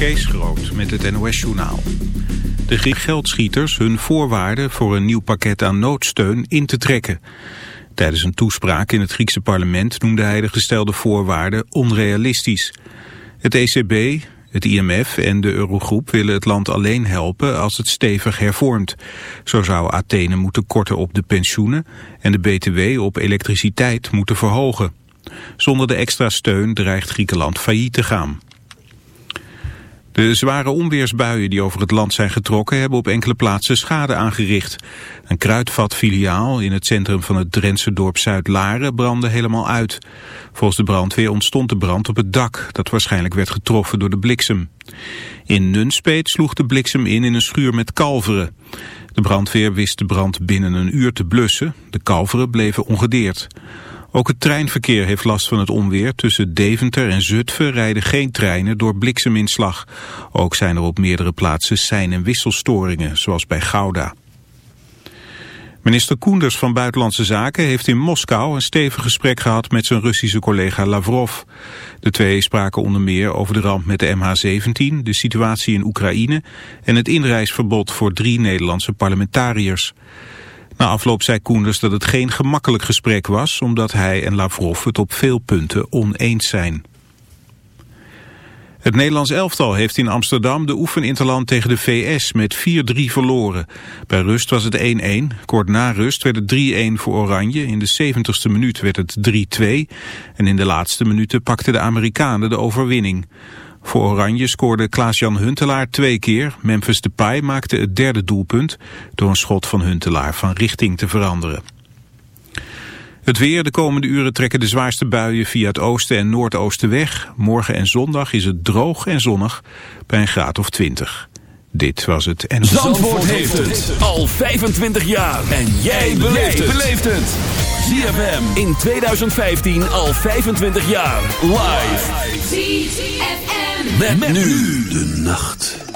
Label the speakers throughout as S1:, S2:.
S1: Kees Groot met het NOS-journaal. De Griekse geldschieters hun voorwaarden voor een nieuw pakket aan noodsteun in te trekken. Tijdens een toespraak in het Griekse parlement noemde hij de gestelde voorwaarden onrealistisch. Het ECB, het IMF en de Eurogroep willen het land alleen helpen als het stevig hervormt. Zo zou Athene moeten korten op de pensioenen en de BTW op elektriciteit moeten verhogen. Zonder de extra steun dreigt Griekenland failliet te gaan. De zware onweersbuien die over het land zijn getrokken hebben op enkele plaatsen schade aangericht. Een kruidvatfiliaal in het centrum van het Drentse dorp Zuid-Laren brandde helemaal uit. Volgens de brandweer ontstond de brand op het dak, dat waarschijnlijk werd getroffen door de bliksem. In Nunspeet sloeg de bliksem in in een schuur met kalveren. De brandweer wist de brand binnen een uur te blussen. De kalveren bleven ongedeerd. Ook het treinverkeer heeft last van het onweer. Tussen Deventer en Zutphen rijden geen treinen door blikseminslag. Ook zijn er op meerdere plaatsen sein- en wisselstoringen, zoals bij Gouda. Minister Koenders van Buitenlandse Zaken heeft in Moskou een stevig gesprek gehad met zijn Russische collega Lavrov. De twee spraken onder meer over de ramp met de MH17, de situatie in Oekraïne en het inreisverbod voor drie Nederlandse parlementariërs. Na afloop zei Koenders dat het geen gemakkelijk gesprek was, omdat hij en Lavrov het op veel punten oneens zijn. Het Nederlands elftal heeft in Amsterdam de oefeninterland tegen de VS met 4-3 verloren. Bij rust was het 1-1, kort na rust werd het 3-1 voor Oranje, in de 70ste minuut werd het 3-2 en in de laatste minuten pakten de Amerikanen de overwinning. Voor Oranje scoorde Klaas-Jan Huntelaar twee keer. Memphis Depay maakte het derde doelpunt door een schot van Huntelaar van richting te veranderen. Het weer, de komende uren trekken de zwaarste buien via het oosten en noordoosten weg. Morgen en zondag is het droog en zonnig bij een graad of 20. Dit was het en... Zandvoort, heeft
S2: het al 25 jaar. En jij beleeft het. ZFM in 2015 al 25 jaar. Live. Met, nu de nacht.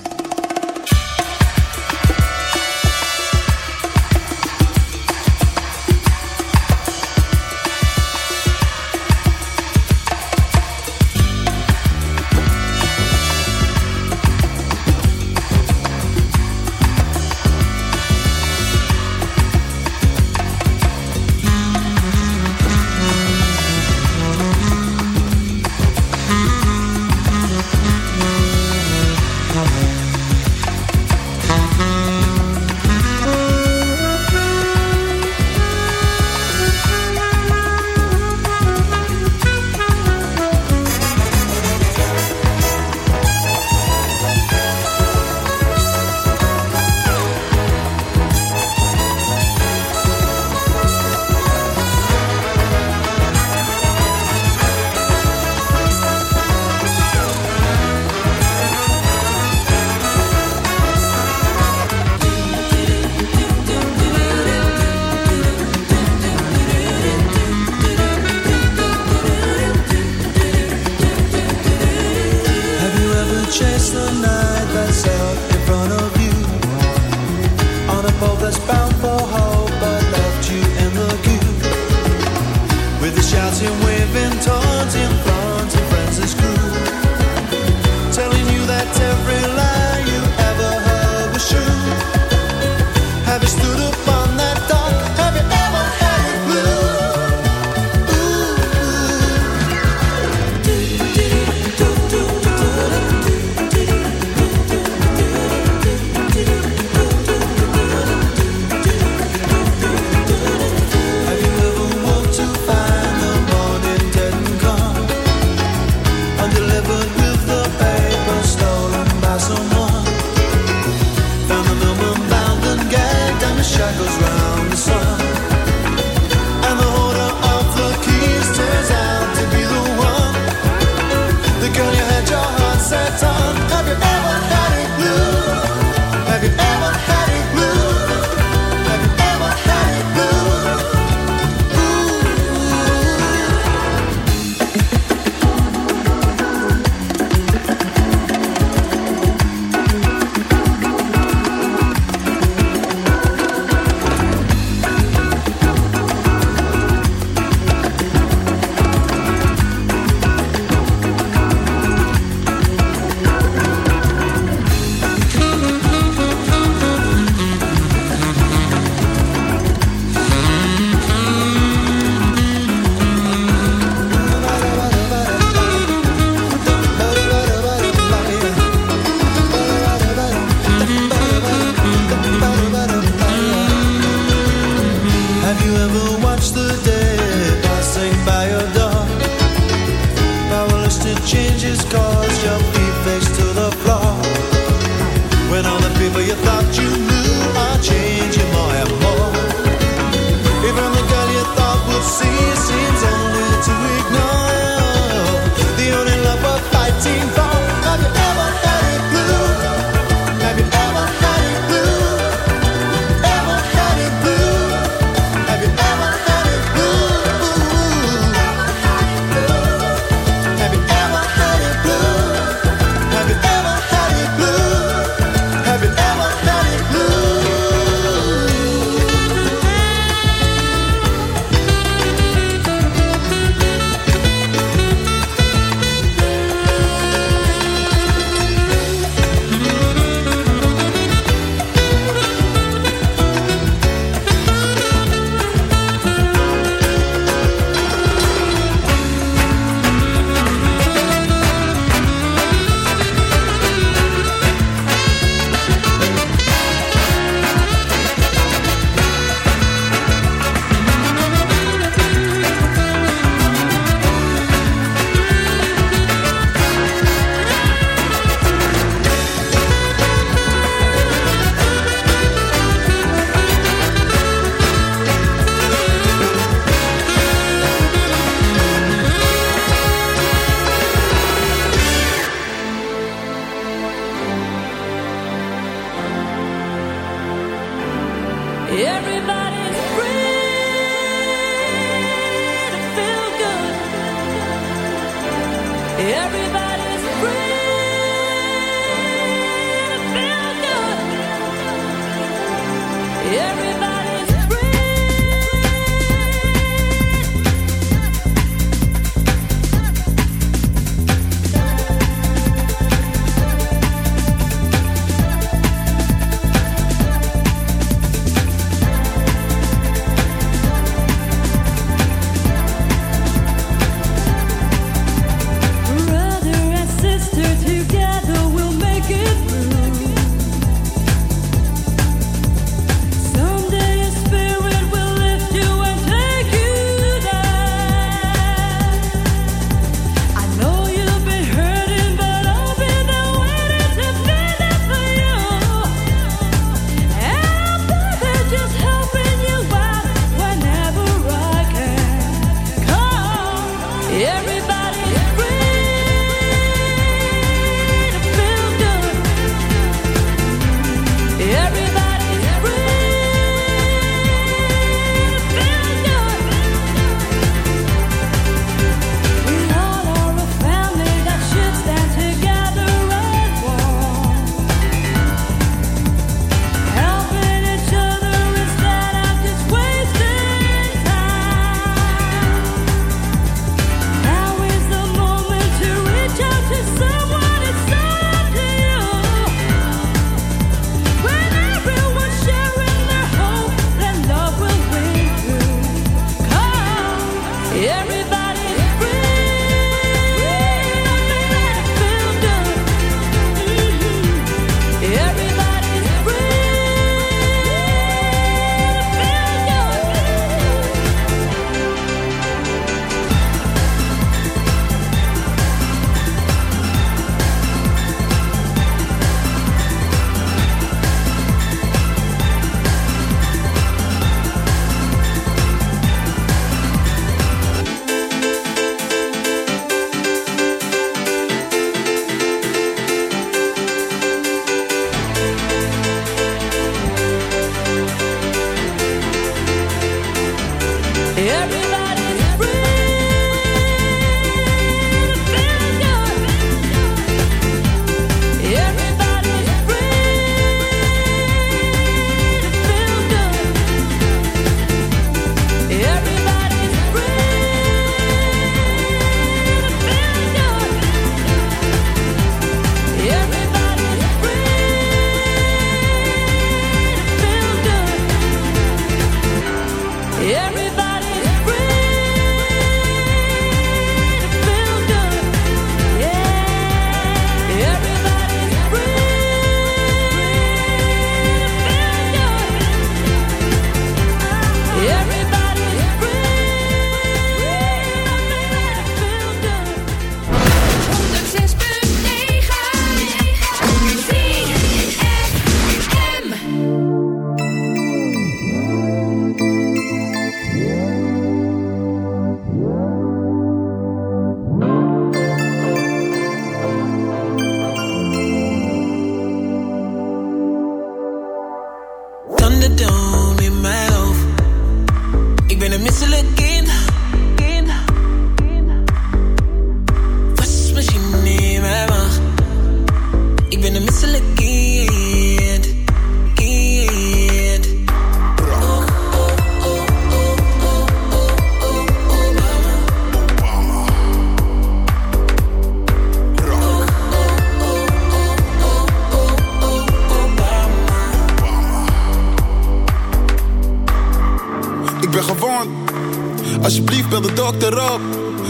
S3: Alsjeblieft bel de dokter op.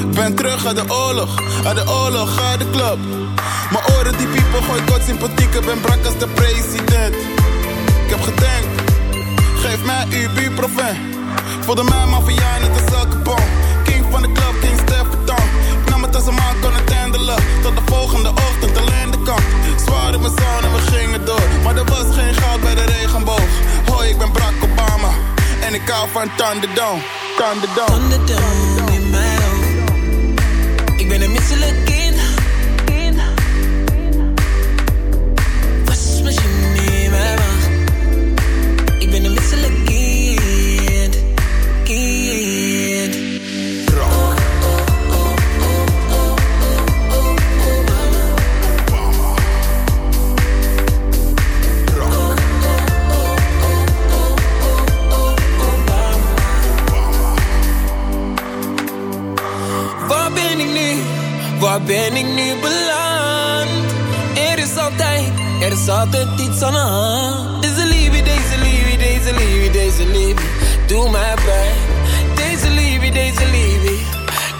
S3: Ik ben terug uit de oorlog, uit de oorlog, uit de club. Mijn oren die piepen, gooi kort sympathiek, ik ben brak als de president. Ik heb gedenkt, geef mij uw buurproven. Voelde mij maffia, net als elke bom. King van de club, King Stefan. Ik nam het als een man kon het handelen. Tot de volgende ochtend alleen de kant. Zwaar in mijn zon we gingen door. Maar er was geen goud bij de regenboog. Hoi, ik ben brak Obama. En ik hou van Thunderdome, Thunderdome.
S4: Thunderdome in mijn hoofd. Ik ben een misselijke altijd iets aan de hand. Deze liefie, deze liefie, deze liefie, deze liefie. Doe mij pijn. Deze liefie, deze liefie.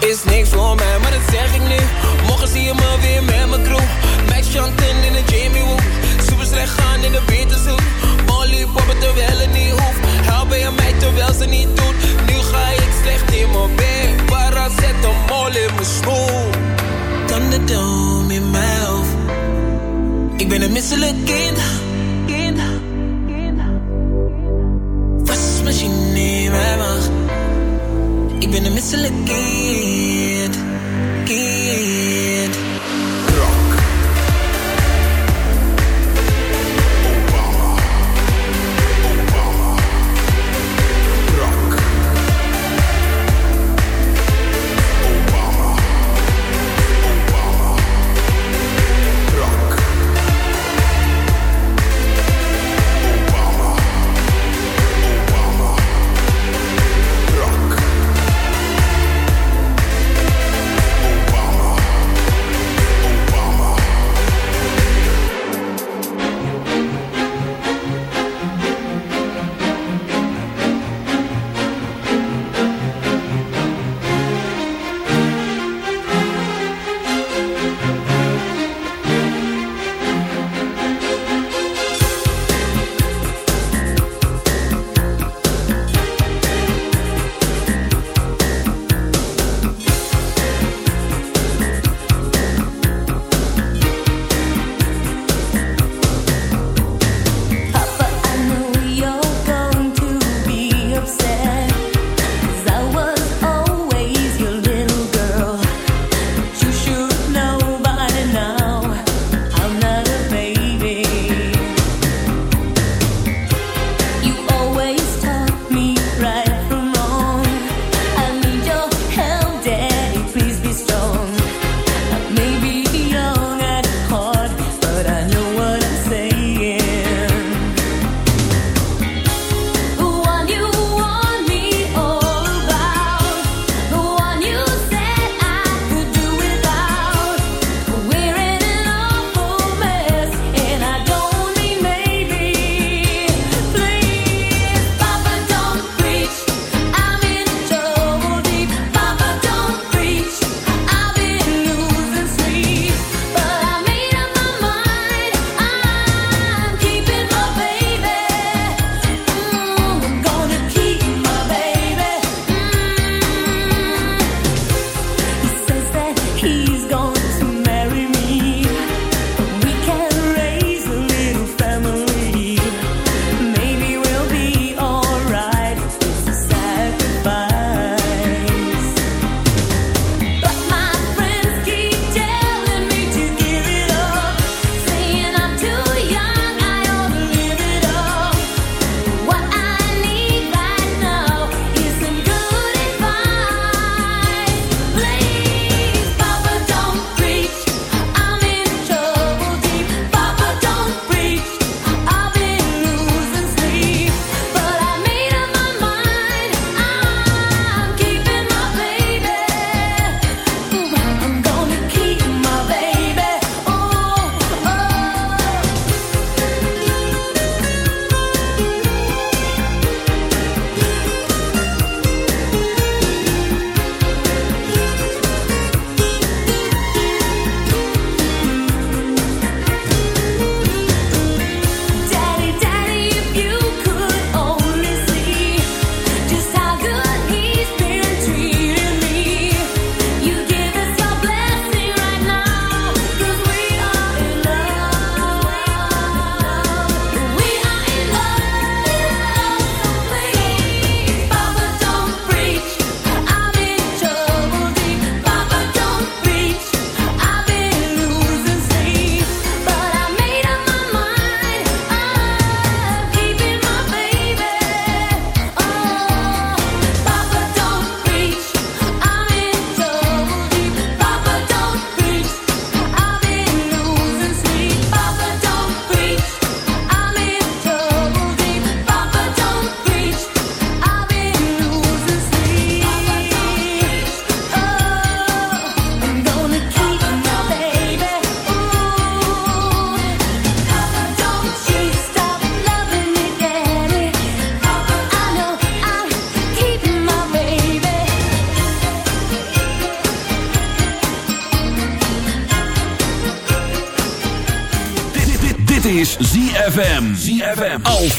S4: Is niks voor mij, maar dat zeg ik nu. Morgen zie je me weer met mijn crew. Max Chanten in de Jamie Woo. Super slecht gaan in de Beterzoek. Molly poppen terwijl het niet hoeft. Helpen je mij terwijl ze niet doet. Nu ga ik slecht in mijn bed. Para zet een mol in mijn schoen. Thunderdome in mijn hoofd. Ik ben een misselijk kind. kind. Wasmachine in mijn maag. Ik ben een misselijk kind.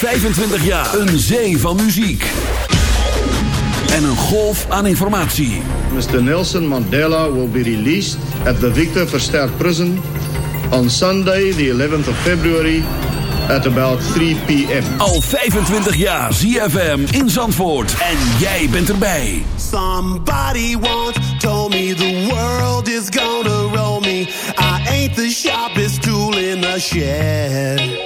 S2: 25 jaar. Een zee van muziek. En een golf aan informatie.
S5: Mr. Nelson Mandela will be released at the Victor Verster Prison on Sunday, the 11th of February, at about 3 p.m.
S2: Al 25 jaar ZFM in Zandvoort. En jij bent erbij.
S6: Somebody once told me the world is gonna roll me. I ain't the sharpest tool in the shed.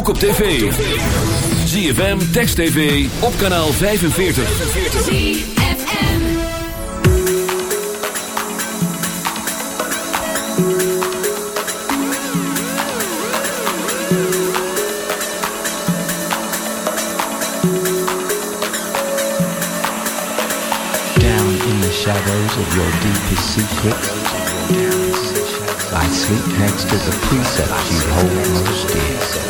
S2: ook op tv. ZFM, Text TV, op kanaal 45.
S7: ZFM.
S8: Down in the shadows of your deepest secrets, I sleep next to the precepts you hold most dear.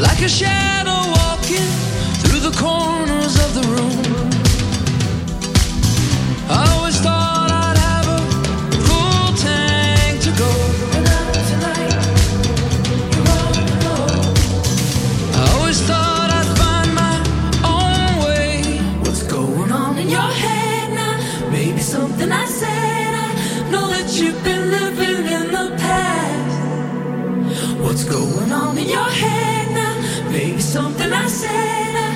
S9: like a shadow walking through the corners of the room. something I said.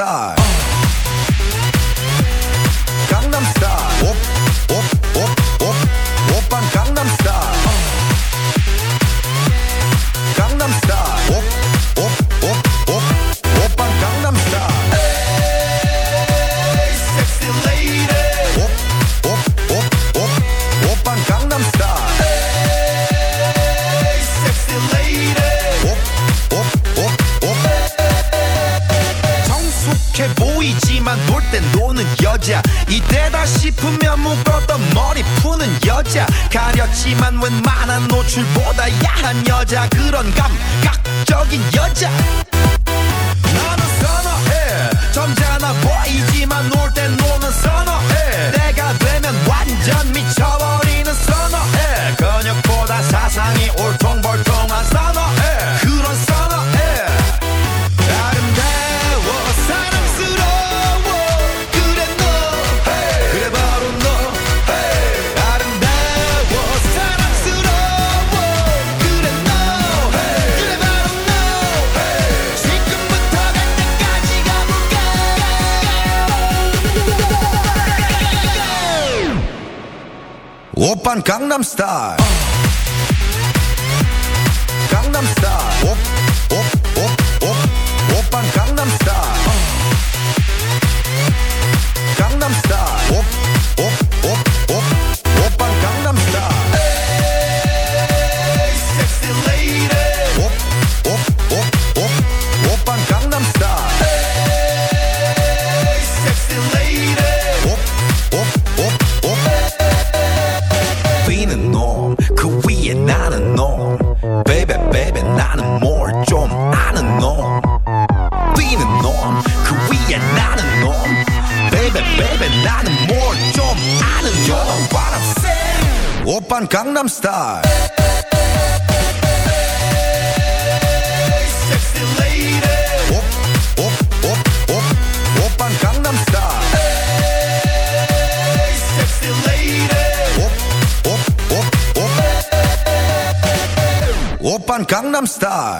S10: Star. 감각적인 여자 Gangnam Style. Gangnam Style.